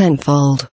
tenfold.